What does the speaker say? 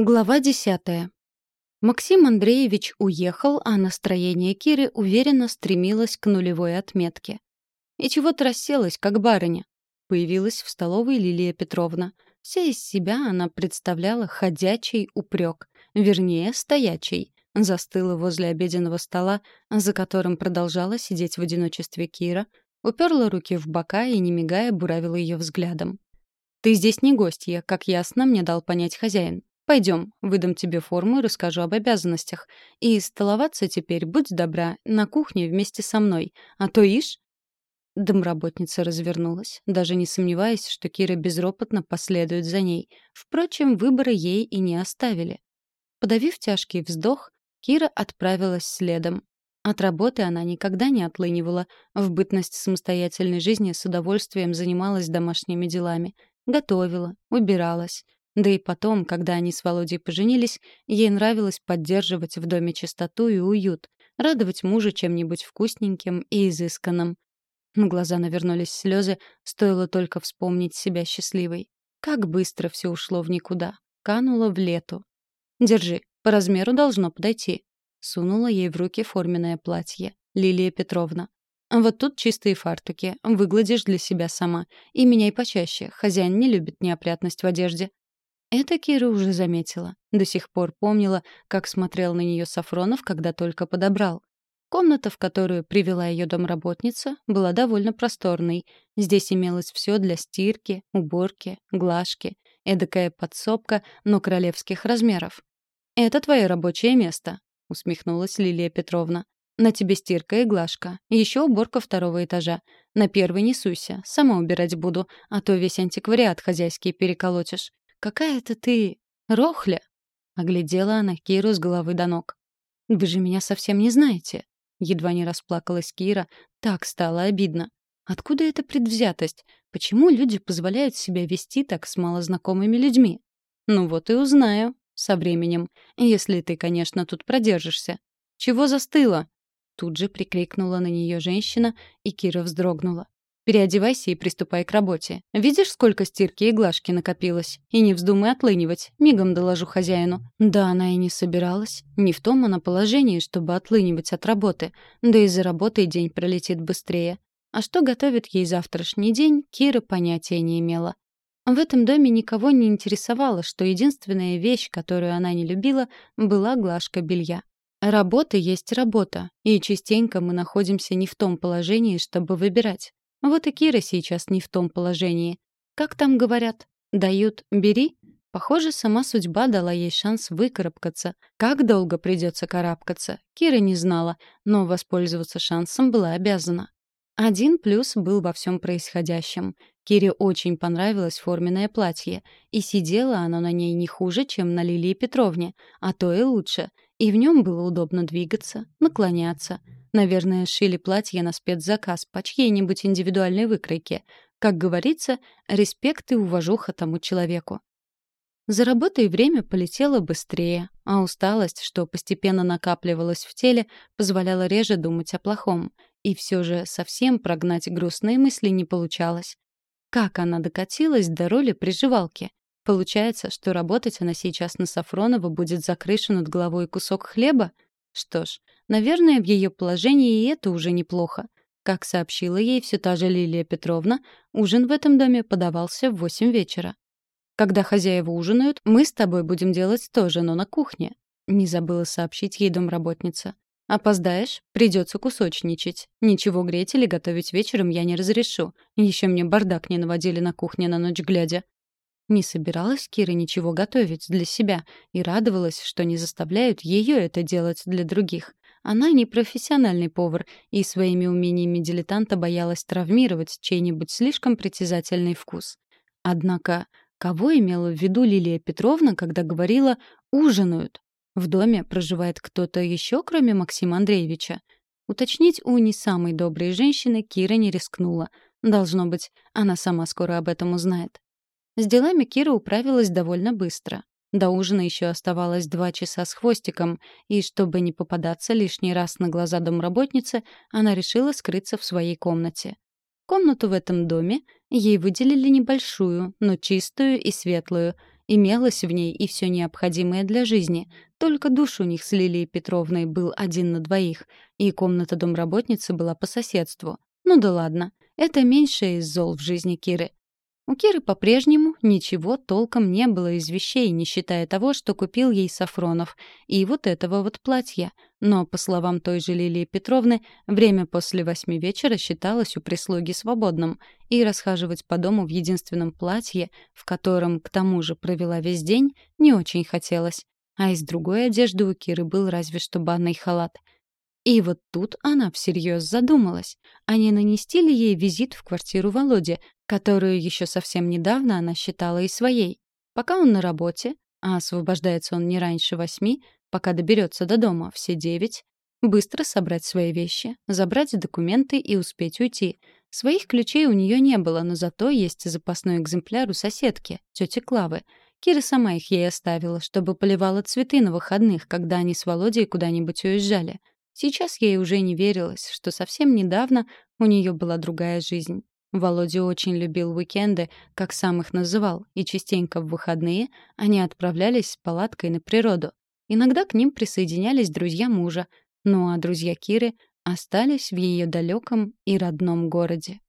Глава десятая. Максим Андреевич уехал, а настроение Киры уверенно стремилось к нулевой отметке. И чего-то расселась, как барыня. Появилась в столовой Лилия Петровна. Вся из себя она представляла ходячий упрек, вернее, стоячий. Застыла возле обеденного стола, за которым продолжала сидеть в одиночестве Кира, уперла руки в бока и, не мигая, буравила ее взглядом. «Ты здесь не гостья, как ясно мне дал понять хозяин. Пойдем, выдам тебе форму и расскажу об обязанностях. И столоваться теперь, будь добра, на кухне вместе со мной. А то ишь...» Домработница развернулась, даже не сомневаясь, что Кира безропотно последует за ней. Впрочем, выбора ей и не оставили. Подавив тяжкий вздох, Кира отправилась следом. От работы она никогда не отлынивала. В бытность самостоятельной жизни с удовольствием занималась домашними делами. Готовила, убиралась. Да и потом, когда они с Володей поженились, ей нравилось поддерживать в доме чистоту и уют, радовать мужа чем-нибудь вкусненьким и изысканным. На глаза навернулись слезы, стоило только вспомнить себя счастливой. Как быстро все ушло в никуда. Кануло в лету. «Держи, по размеру должно подойти», — сунула ей в руки форменное платье. Лилия Петровна. «Вот тут чистые фартуки. Выгладишь для себя сама. И меняй почаще. Хозяин не любит неопрятность в одежде». Это Кира уже заметила. До сих пор помнила, как смотрел на нее Сафронов, когда только подобрал. Комната, в которую привела ее домработница, была довольно просторной. Здесь имелось все для стирки, уборки, глажки. Эдакая подсобка, но королевских размеров. «Это твое рабочее место», — усмехнулась Лилия Петровна. «На тебе стирка и глажка. Еще уборка второго этажа. На первый не суйся, сама убирать буду, а то весь антиквариат хозяйский переколотишь. Какая-то ты... рохля!» Оглядела она Киру с головы до ног. «Вы же меня совсем не знаете!» Едва не расплакалась Кира. Так стало обидно. Откуда эта предвзятость? Почему люди позволяют себя вести так с малознакомыми людьми? Ну вот и узнаю. Со временем. Если ты, конечно, тут продержишься. Чего застыла? Тут же прикрикнула на нее женщина, и Кира вздрогнула. Переодевайся и приступай к работе. Видишь, сколько стирки и глажки накопилось? И не вздумай отлынивать. Мигом доложу хозяину. Да, она и не собиралась. Не в том она положении, чтобы отлынивать от работы. Да и за работой день пролетит быстрее. А что готовит ей завтрашний день, Кира понятия не имела. В этом доме никого не интересовало, что единственная вещь, которую она не любила, была глажка белья. Работа есть работа, и частенько мы находимся не в том положении, чтобы выбирать. Вот и Кира сейчас не в том положении. Как там говорят? Дают — бери? Похоже, сама судьба дала ей шанс выкарабкаться. Как долго придется карабкаться, Кира не знала, но воспользоваться шансом была обязана. Один плюс был во всем происходящем. Кире очень понравилось форменное платье, и сидела оно на ней не хуже, чем на Лилии Петровне, а то и лучше. И в нем было удобно двигаться, наклоняться — Наверное, шили платье на спецзаказ по чьей-нибудь индивидуальной выкройке. Как говорится, респект и уважуха тому человеку. За работой время полетело быстрее, а усталость, что постепенно накапливалась в теле, позволяла реже думать о плохом. И все же совсем прогнать грустные мысли не получалось. Как она докатилась до роли приживалки? Получается, что работать она сейчас на Сафронова будет за крышу над головой кусок хлеба? Что ж, Наверное, в ее положении и это уже неплохо. Как сообщила ей все та же Лилия Петровна, ужин в этом доме подавался в восемь вечера. «Когда хозяева ужинают, мы с тобой будем делать тоже, но на кухне», — не забыла сообщить ей домработница. «Опоздаешь? Придется кусочничать. Ничего греть или готовить вечером я не разрешу. Еще мне бардак не наводили на кухне на ночь глядя». Не собиралась Кира ничего готовить для себя и радовалась, что не заставляют ее это делать для других. Она не профессиональный повар и своими умениями дилетанта боялась травмировать чей-нибудь слишком притязательный вкус. Однако, кого имела в виду Лилия Петровна, когда говорила «ужинают»? В доме проживает кто-то еще, кроме Максима Андреевича? Уточнить у не самой доброй женщины Кира не рискнула. Должно быть, она сама скоро об этом узнает. С делами Кира управилась довольно быстро. До ужина еще оставалось два часа с хвостиком, и чтобы не попадаться лишний раз на глаза домработницы, она решила скрыться в своей комнате. Комнату в этом доме ей выделили небольшую, но чистую и светлую, Имелось в ней и все необходимое для жизни. Только душ у них с Лилией Петровной был один на двоих, и комната домработницы была по соседству. Ну да ладно, это меньшее из зол в жизни Киры. У Киры по-прежнему ничего толком не было из вещей, не считая того, что купил ей Сафронов, и вот этого вот платья. Но, по словам той же Лилии Петровны, время после восьми вечера считалось у прислуги свободным, и расхаживать по дому в единственном платье, в котором, к тому же, провела весь день, не очень хотелось. А из другой одежды у Киры был разве что банный халат — и вот тут она всерьез задумалась, а не нанести ли ей визит в квартиру Володи, которую еще совсем недавно она считала и своей. Пока он на работе, а освобождается он не раньше восьми, пока доберется до дома все девять, быстро собрать свои вещи, забрать документы и успеть уйти. Своих ключей у нее не было, но зато есть запасной экземпляр у соседки, тети Клавы. Кира сама их ей оставила, чтобы поливала цветы на выходных, когда они с Володей куда-нибудь уезжали. Сейчас ей уже не верилось, что совсем недавно у нее была другая жизнь. Володя очень любил уикенды, как сам их называл, и частенько в выходные они отправлялись с палаткой на природу. Иногда к ним присоединялись друзья мужа, ну а друзья Киры остались в ее далеком и родном городе.